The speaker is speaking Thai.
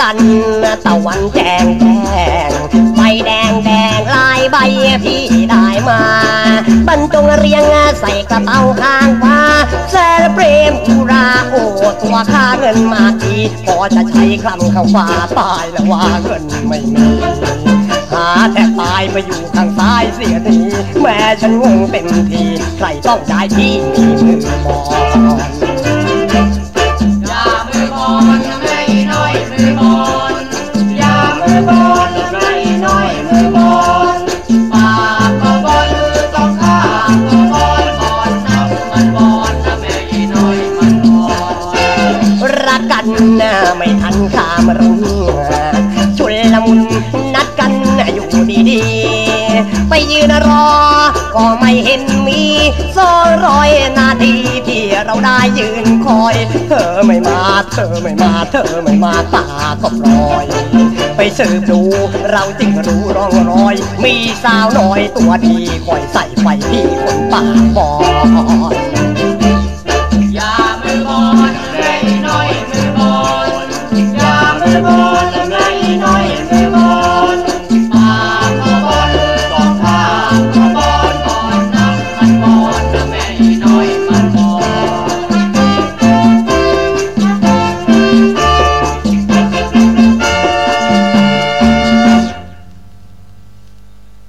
กันตะวันแดงแดงใบแดงแดงลายใบพี่ได้มาบรรจงเรียงใส่กระเป๋าข้างฟ้าแซ่เปรมธุราโอตัวค่าเงินมาทีพอจะใช้คำเข้าว่าตายแล้วว่าเงินไม่มีหาแต่ตายมาอยู่ข้างซ้ายเสียทีแม่ฉันงงเต็มทีใครต้องจ่ายที่มีมือมอ บอลอย่ามือบอลนะแม่อีน้อยมือบอลปากก็บอลต้องข้างก็บอลบอลนับมันบอลนะแม่อีน้อยมันบอลรักกันนะไม่ทันข้ามรุ่งชุนละมุนนัดกันอยู่ดีๆไปยืนรอ ก็ไม่เห็นมีสองร้อยนาทีที่ เราได้ยืนคอย เธอไม่มา เธอไม่มา เธอไม่มาตาก็ปลอย ไปสืบดูเราจึงรู้ร่องรอย มีสาวน้อยตัวดีคอยใส่ไฟที่คนป่าบอย